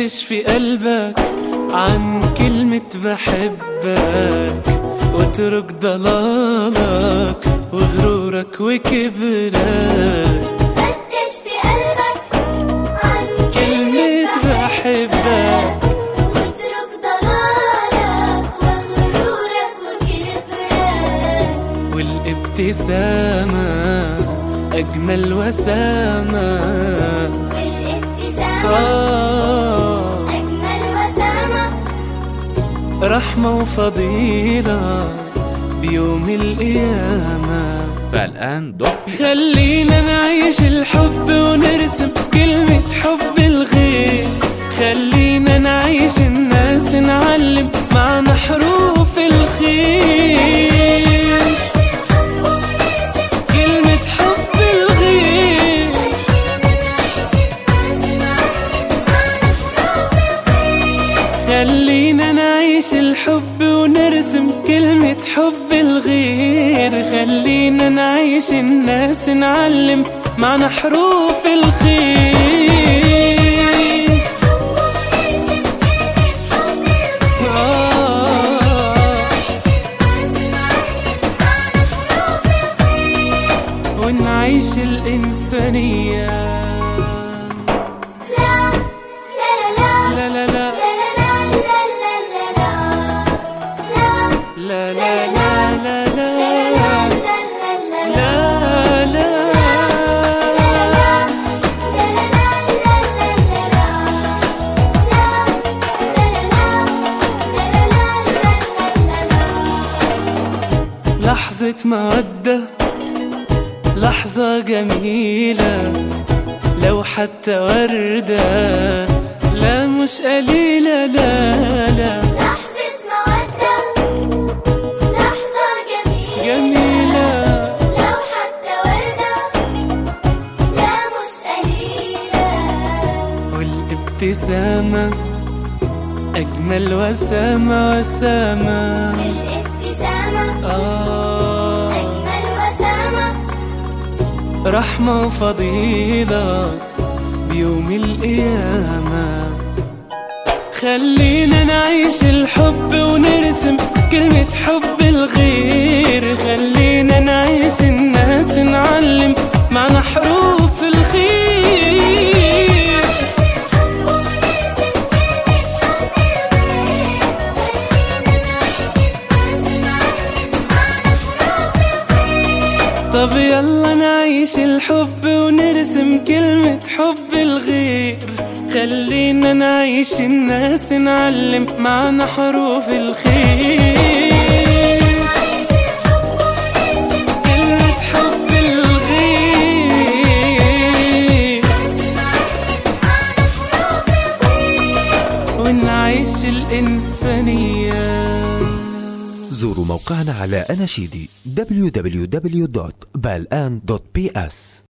فتش في قلبك عن كلمة بحبك واترك ضلالك وغرورك وكبرك. فتش في قلبك عن كلمة بحبك. واترك ضلالك وغرورك وكبرك. والابتسامة أجمل وسامة. أجمل وسامة. رحمة وفضيلة بيوم القيامة. فالآن دوت بي خلينا نعيش الحب ونرسم كلمة حب الغير خلينا خلينا نعيش الحب ونرسم كلمة حب الغير. خلينا نعيش الناس نعلم معنى حروف الخير. ونعيش الإنسانية. لحظة مودة لحظة جميلة لو حتى وردة لا مش قليلة لا لا. لحظة مودة لحظة جميلة. جميلة. لو حتى وردة لا مش قليلة. والابتسامة أجمل وسامة وسامة. والابتسامة. آه. رحمة وفضيلة بيوم القيامة. خلينا نعيش الحب ونرسم كلمة حب الغير طب يلا نعيش الحب ونرسم كلمة حب الغير. خلينا نعيش الناس نعلم معنى حروف الخير. زوروا موقعنا على أناشيدي www.balan.ps